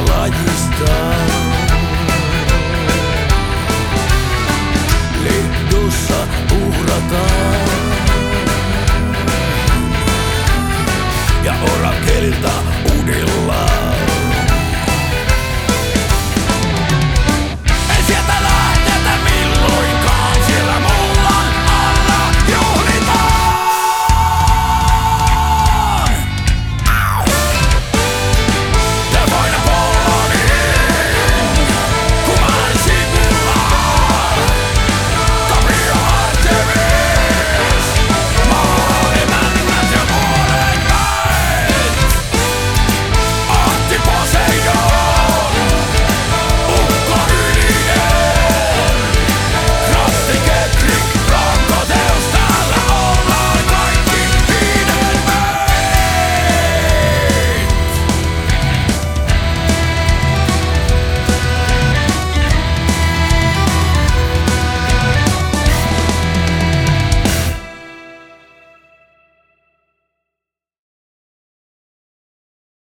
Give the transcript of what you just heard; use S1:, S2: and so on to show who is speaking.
S1: lajista. Lehdossa é